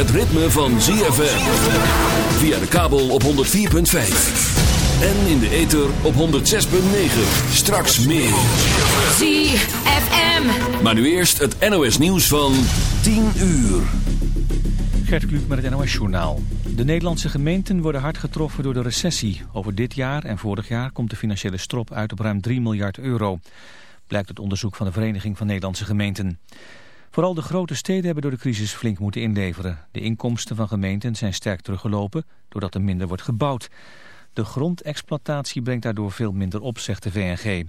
het ritme van ZFM. Via de kabel op 104.5. En in de ether op 106.9. Straks meer. ZFM. Maar nu eerst het NOS nieuws van 10 uur. Gert Kluk met het NOS Journaal. De Nederlandse gemeenten worden hard getroffen door de recessie. Over dit jaar en vorig jaar komt de financiële strop uit op ruim 3 miljard euro. Blijkt uit onderzoek van de Vereniging van Nederlandse Gemeenten. Vooral de grote steden hebben door de crisis flink moeten inleveren. De inkomsten van gemeenten zijn sterk teruggelopen doordat er minder wordt gebouwd. De grondexploitatie brengt daardoor veel minder op, zegt de VNG.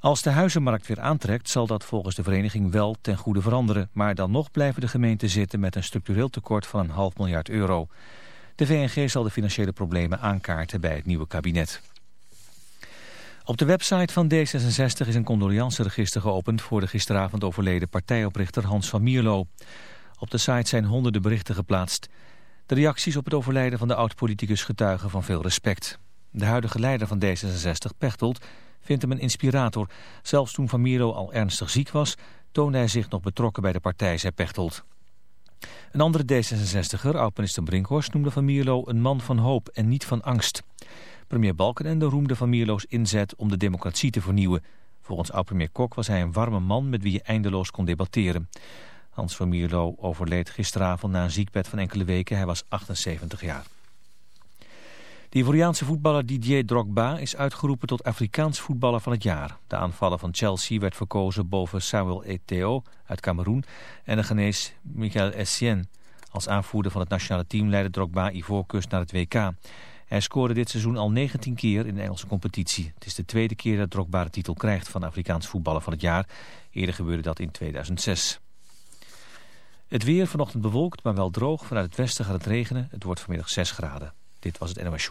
Als de huizenmarkt weer aantrekt zal dat volgens de vereniging wel ten goede veranderen. Maar dan nog blijven de gemeenten zitten met een structureel tekort van een half miljard euro. De VNG zal de financiële problemen aankaarten bij het nieuwe kabinet. Op de website van D66 is een condolianceregister geopend voor de gisteravond overleden partijoprichter Hans van Mierlo. Op de site zijn honderden berichten geplaatst. De reacties op het overlijden van de oud-politicus getuigen van veel respect. De huidige leider van D66, Pechtold, vindt hem een inspirator. Zelfs toen Van Mierlo al ernstig ziek was, toonde hij zich nog betrokken bij de partij, zei Pechtold. Een andere D66er, oud-minister Brinkhorst, noemde Van Mierlo een man van hoop en niet van angst. Premier Balkenende roemde Van Mierlo's inzet om de democratie te vernieuwen. Volgens oud-premier Kok was hij een warme man met wie je eindeloos kon debatteren. Hans van Mierlo overleed gisteravond na een ziekbed van enkele weken. Hij was 78 jaar. De Ivoriaanse voetballer Didier Drogba is uitgeroepen tot Afrikaans voetballer van het jaar. De aanvaller van Chelsea werd verkozen boven Samuel Eto'o uit Cameroen en de genees Michael Essien. Als aanvoerder van het nationale team leidde Drogba Ivoorkust naar het WK. Hij scoorde dit seizoen al 19 keer in de Engelse competitie. Het is de tweede keer dat Drogba de titel krijgt van Afrikaans voetballer van het jaar. Eerder gebeurde dat in 2006. Het weer vanochtend bewolkt, maar wel droog. Vanuit het westen gaat het regenen. Het wordt vanmiddag 6 graden. Dit was het NOS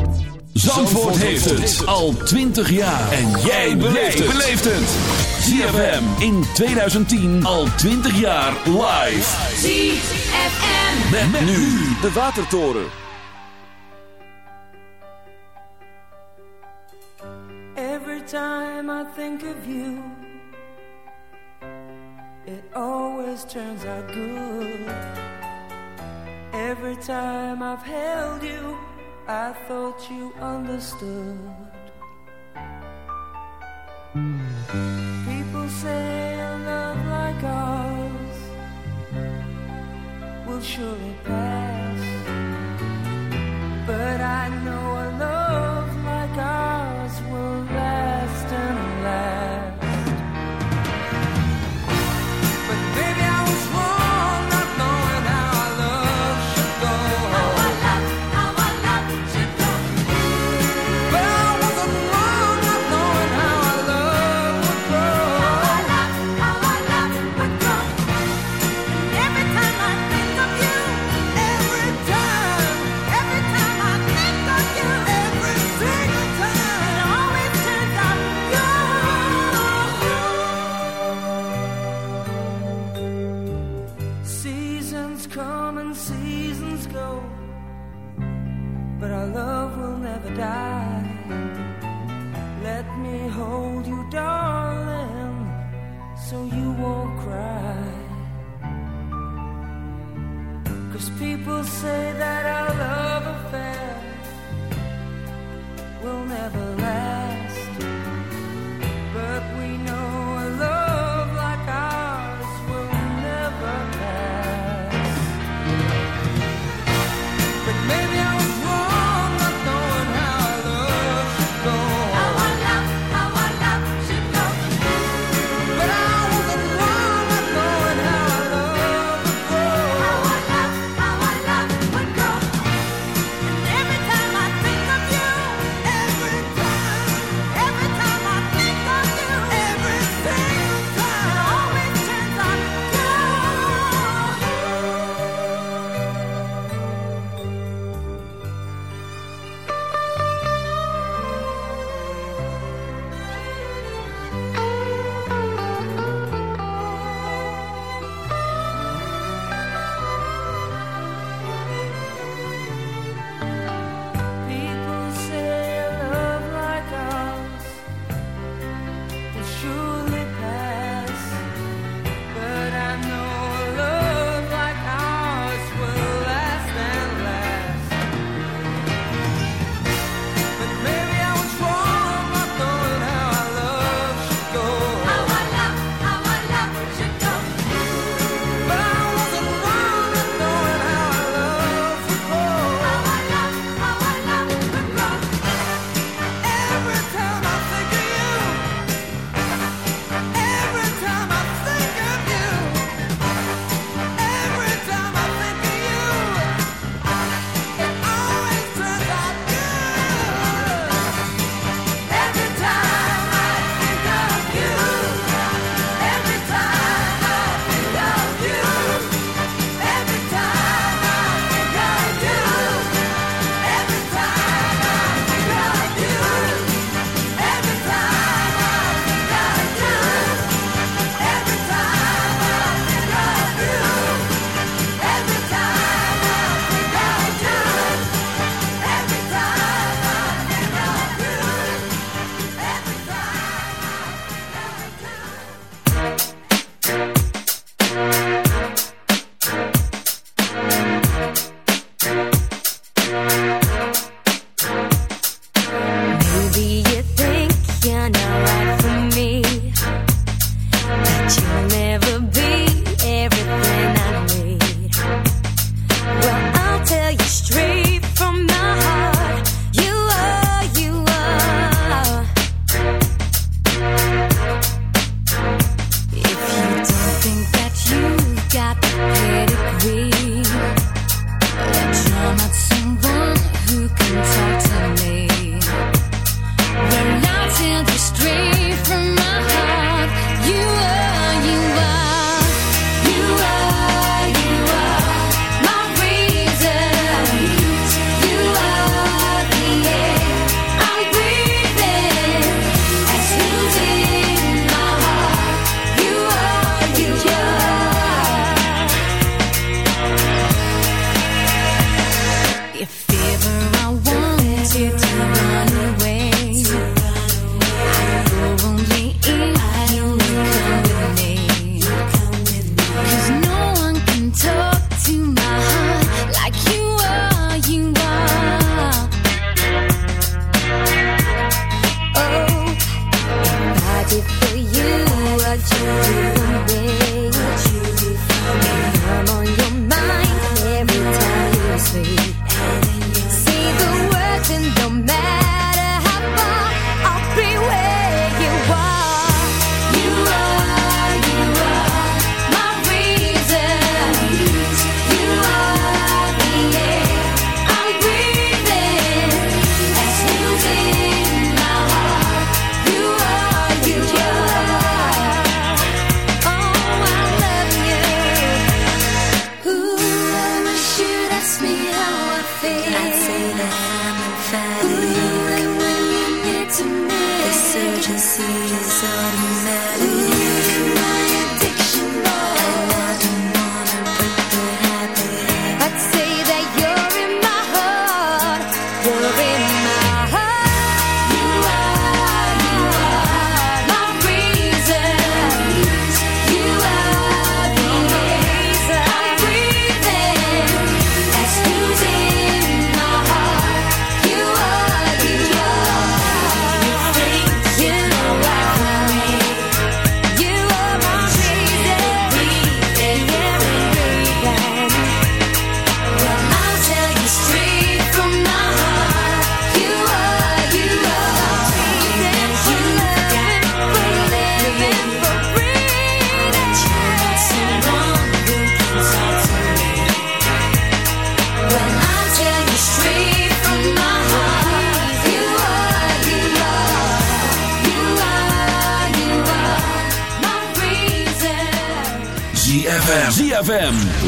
Zandvoort heeft het al 20 jaar. En jij beleeft het. ZFM in 2010 al 20 jaar live. ZFM. Met, nu de Watertoren. Every time I think of you, it always turns out good. Every time I've held you, I thought you understood. People say a love like ours will surely pass. But I know a love like ours will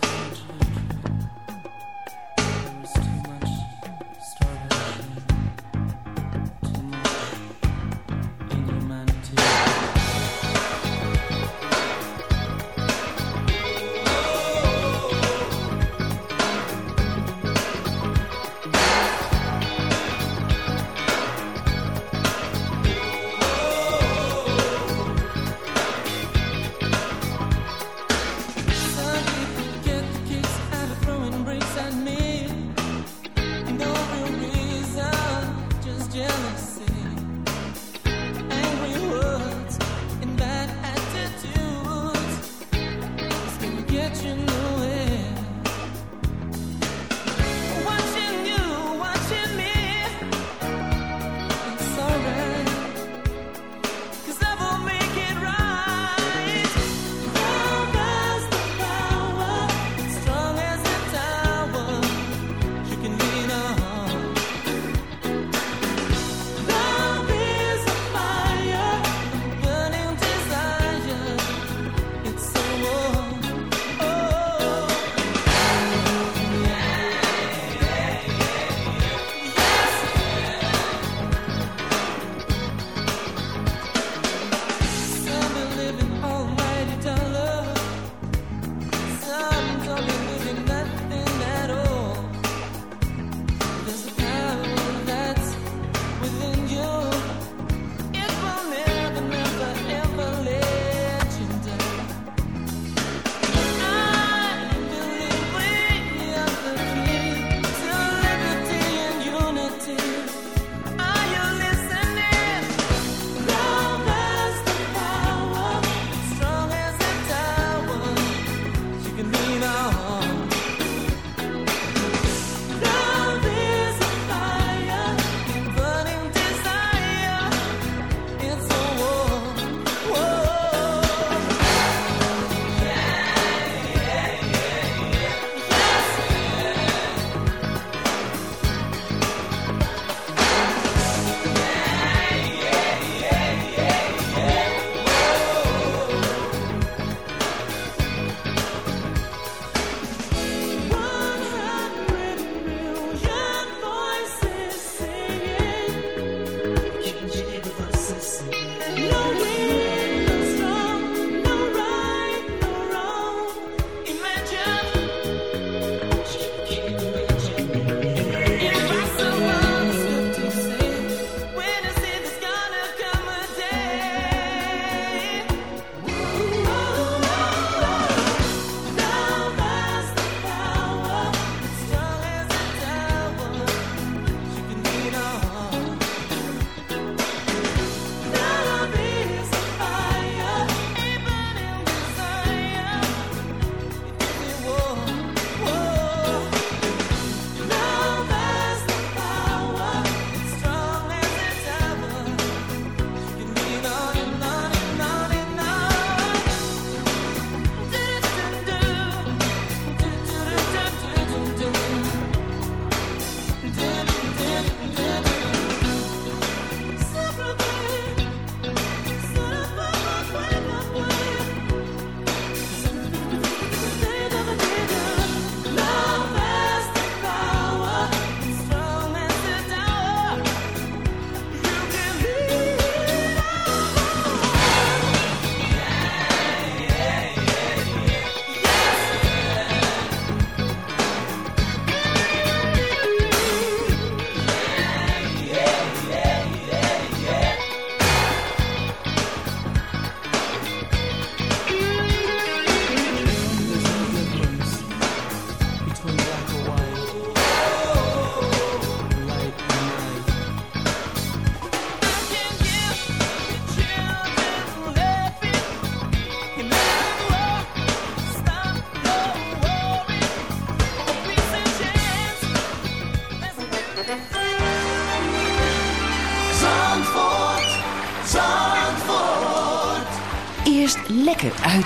Just a little bit.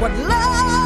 what love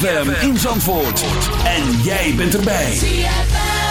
ZFM in Zandvoort. En jij bent erbij. ZFM.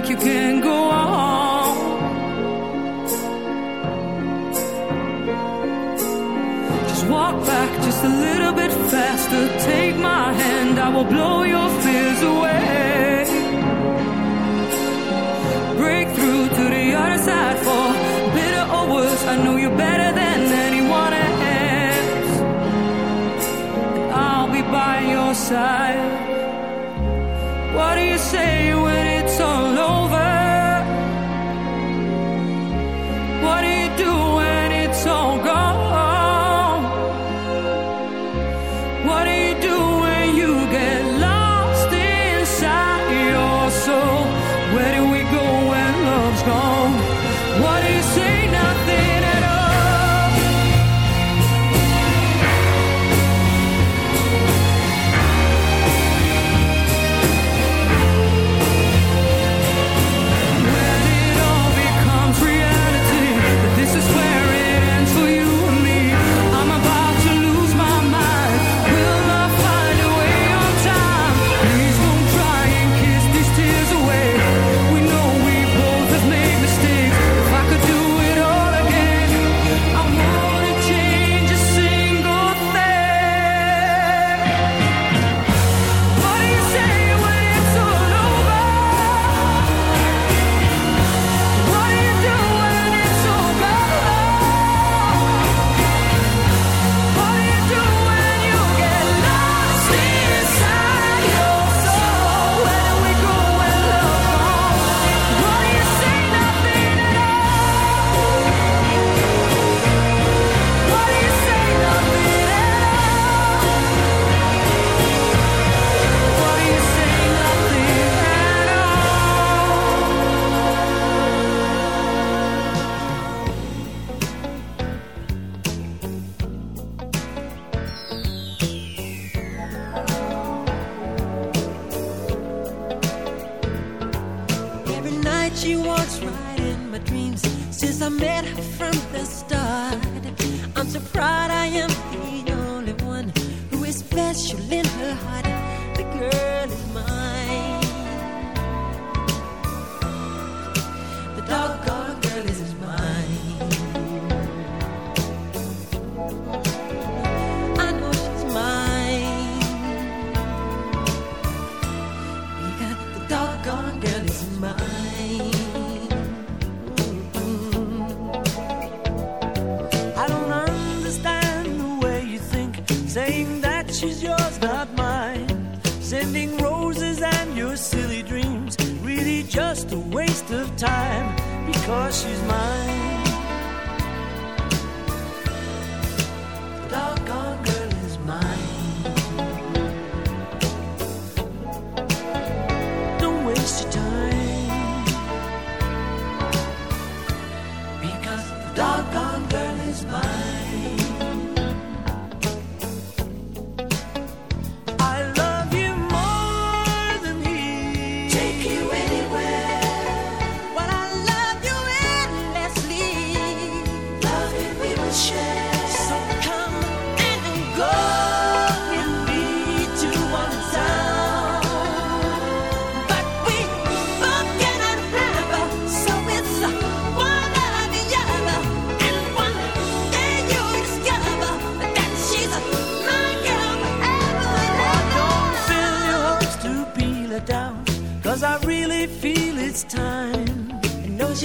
like you can go on. Just walk back just a little bit faster. Take my hand, I will blow your fears away. Break through to the other side for bitter or worse. I know you better than anyone else. And I'll be by your side.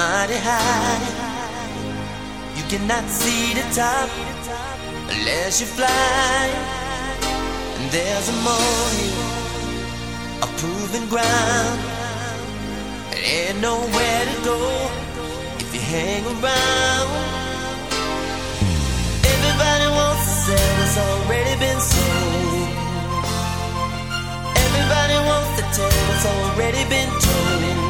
Mighty high. You cannot see the top unless you fly. And there's a morning, a proven ground. There ain't nowhere to go if you hang around. Everybody wants to sell what's already been sold. Everybody wants to tell what's already been told.